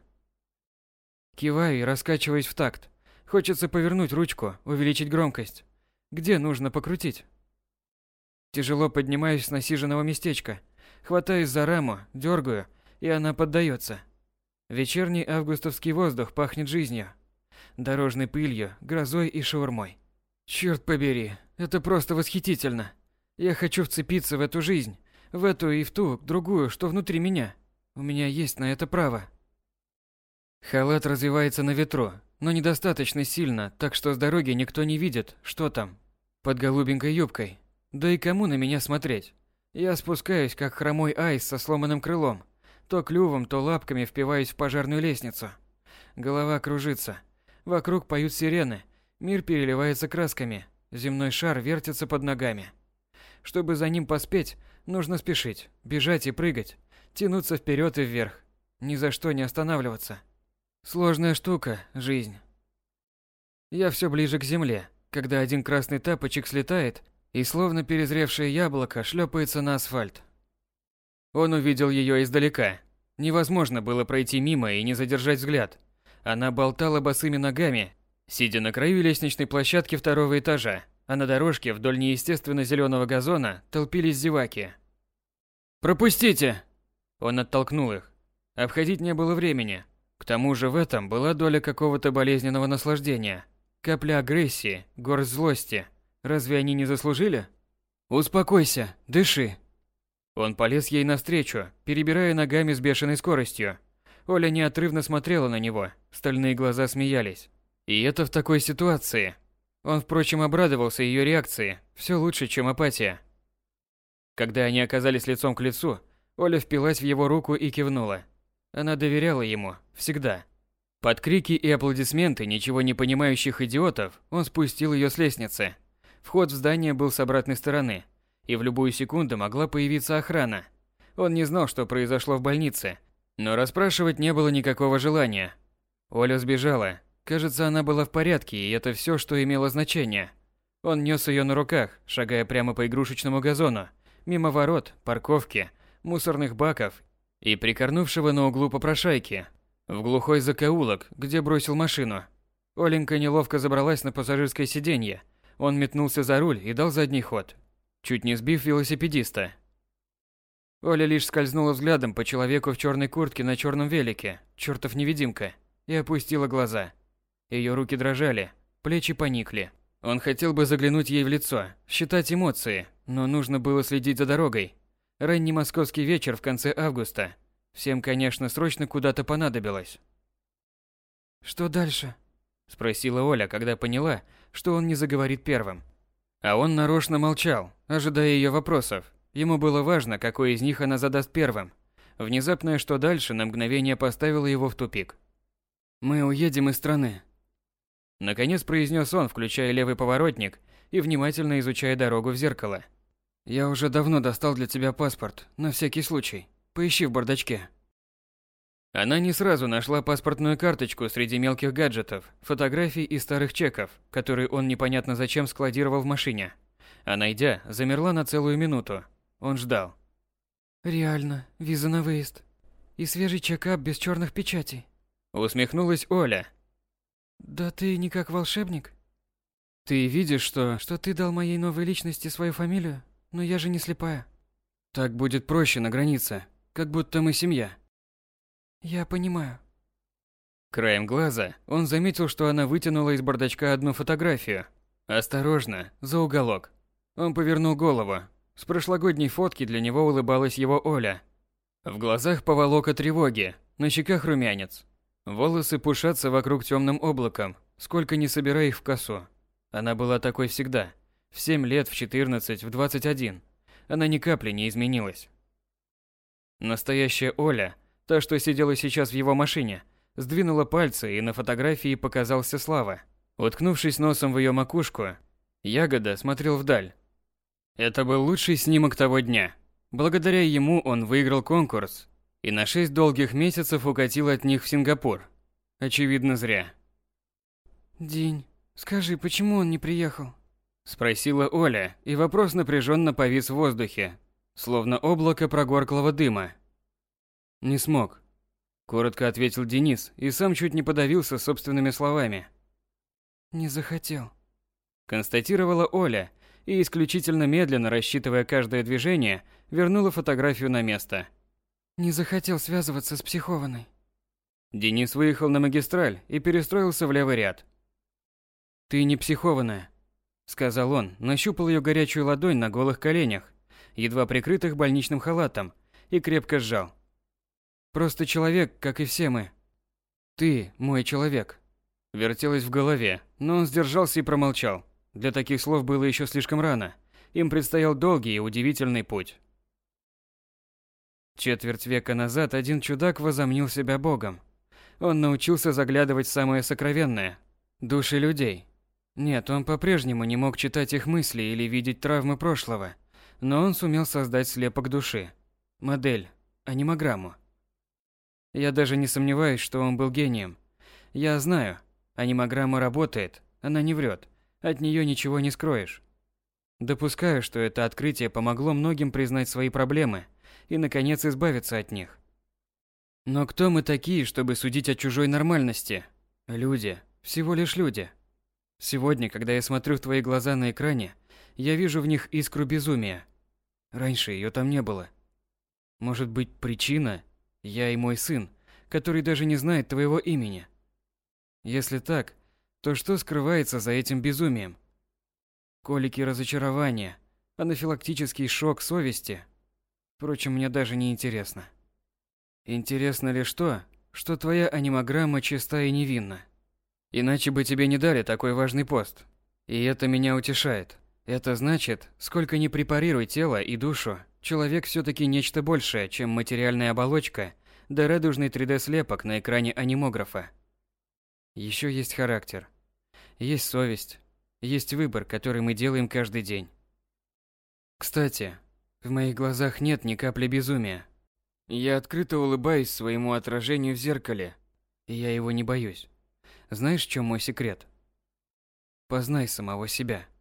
Киваю и раскачиваюсь в такт. Хочется повернуть ручку, увеличить громкость. Где нужно покрутить? Тяжело поднимаюсь с насиженного местечка, хватаюсь за раму, дергаю, и она поддается. Вечерний августовский воздух пахнет жизнью. Дорожной пылью, грозой и шаурмой. Черт побери, это просто восхитительно. Я хочу вцепиться в эту жизнь, в эту и в ту, другую, что внутри меня. У меня есть на это право. Халат развивается на ветру, но недостаточно сильно, так что с дороги никто не видит, что там. Под голубенькой юбкой. Да и кому на меня смотреть? Я спускаюсь, как хромой айс со сломанным крылом. То клювом, то лапками впиваюсь в пожарную лестницу. Голова кружится. Вокруг поют сирены. Мир переливается красками. Земной шар вертится под ногами. Чтобы за ним поспеть, нужно спешить, бежать и прыгать, тянуться вперед и вверх. Ни за что не останавливаться. Сложная штука – жизнь. Я все ближе к земле, когда один красный тапочек слетает и словно перезревшее яблоко шлепается на асфальт. Он увидел ее издалека. Невозможно было пройти мимо и не задержать взгляд. Она болтала босыми ногами, сидя на краю лестничной площадки второго этажа, а на дорожке вдоль неестественно зеленого газона толпились зеваки. «Пропустите!» Он оттолкнул их. Обходить не было времени, к тому же в этом была доля какого-то болезненного наслаждения. Капля агрессии, горсть злости. Разве они не заслужили? «Успокойся, дыши!» Он полез ей навстречу, перебирая ногами с бешеной скоростью. Оля неотрывно смотрела на него, стальные глаза смеялись. И это в такой ситуации. Он, впрочем, обрадовался ее реакции, все лучше, чем апатия. Когда они оказались лицом к лицу, Оля впилась в его руку и кивнула. Она доверяла ему, всегда. Под крики и аплодисменты ничего не понимающих идиотов он спустил ее с лестницы. Вход в здание был с обратной стороны, и в любую секунду могла появиться охрана. Он не знал, что произошло в больнице, но расспрашивать не было никакого желания. Оля сбежала. Кажется, она была в порядке, и это все, что имело значение. Он нес ее на руках, шагая прямо по игрушечному газону, мимо ворот, парковки, мусорных баков и прикорнувшего на углу попрошайки, в глухой закоулок, где бросил машину. Оленька неловко забралась на пассажирское сиденье. Он метнулся за руль и дал задний ход. чуть не сбив велосипедиста. Оля лишь скользнула взглядом по человеку в черной куртке на черном велике, чертов невидимка, и опустила глаза. Ее руки дрожали, плечи поникли. Он хотел бы заглянуть ей в лицо, считать эмоции, но нужно было следить за дорогой. Ранний московский вечер в конце августа. Всем, конечно, срочно куда-то понадобилось. «Что дальше?» – спросила Оля, когда поняла, что он не заговорит первым. А он нарочно молчал, ожидая ее вопросов. Ему было важно, какой из них она задаст первым. Внезапное «что дальше» на мгновение поставило его в тупик. «Мы уедем из страны», – наконец произнес он, включая левый поворотник и внимательно изучая дорогу в зеркало. «Я уже давно достал для тебя паспорт, на всякий случай. Поищи в бардачке». Она не сразу нашла паспортную карточку среди мелких гаджетов, фотографий и старых чеков, которые он непонятно зачем складировал в машине. А найдя, замерла на целую минуту. Он ждал. «Реально, виза на выезд. И свежий чекап без черных печатей». Усмехнулась Оля. «Да ты не как волшебник. Ты видишь, что... Что ты дал моей новой личности свою фамилию? Но я же не слепая». «Так будет проще на границе, как будто мы семья». Я понимаю. Краем глаза он заметил, что она вытянула из бардачка одну фотографию. Осторожно, за уголок. Он повернул голову. С прошлогодней фотки для него улыбалась его Оля. В глазах поволока тревоги, на щеках румянец. Волосы пушатся вокруг темным облаком, сколько не собирая их в косу. Она была такой всегда. В 7 лет, в 14, в 21. Она ни капли не изменилась. Настоящая Оля – Та, что сидела сейчас в его машине, сдвинула пальцы, и на фотографии показался Слава. Уткнувшись носом в ее макушку, Ягода смотрел вдаль. Это был лучший снимок того дня. Благодаря ему он выиграл конкурс и на шесть долгих месяцев укатил от них в Сингапур. Очевидно, зря. «День, скажи, почему он не приехал?» Спросила Оля, и вопрос напряженно повис в воздухе, словно облако прогорклого дыма. Не смог. Коротко ответил Денис и сам чуть не подавился собственными словами. Не захотел. Констатировала Оля и исключительно медленно, рассчитывая каждое движение, вернула фотографию на место. Не захотел связываться с психованной. Денис выехал на магистраль и перестроился в левый ряд. «Ты не психованная», — сказал он, нащупал ее горячую ладонь на голых коленях, едва прикрытых больничным халатом, и крепко сжал. Просто человек, как и все мы. Ты мой человек. Вертелось в голове, но он сдержался и промолчал. Для таких слов было еще слишком рано. Им предстоял долгий и удивительный путь. Четверть века назад один чудак возомнил себя богом. Он научился заглядывать в самое сокровенное – души людей. Нет, он по-прежнему не мог читать их мысли или видеть травмы прошлого, но он сумел создать слепок души. Модель, анимограмму. Я даже не сомневаюсь, что он был гением. Я знаю, анимограмма работает, она не врет. От нее ничего не скроешь. Допускаю, что это открытие помогло многим признать свои проблемы и, наконец, избавиться от них. Но кто мы такие, чтобы судить о чужой нормальности? Люди. Всего лишь люди. Сегодня, когда я смотрю в твои глаза на экране, я вижу в них искру безумия. Раньше ее там не было. Может быть, причина я и мой сын, который даже не знает твоего имени. Если так, то что скрывается за этим безумием? Колики разочарования, анафилактический шок совести. Впрочем, мне даже не интересно. Интересно лишь то, что твоя анимограмма чиста и невинна. Иначе бы тебе не дали такой важный пост. И это меня утешает. Это значит, сколько ни препарируй тело и душу, человек все-таки нечто большее, чем материальная оболочка да радужный 3D-слепок на экране анимографа. Еще есть характер. Есть совесть. Есть выбор, который мы делаем каждый день. Кстати, в моих глазах нет ни капли безумия. Я открыто улыбаюсь своему отражению в зеркале, и я его не боюсь. Знаешь, в чем мой секрет? Познай самого себя.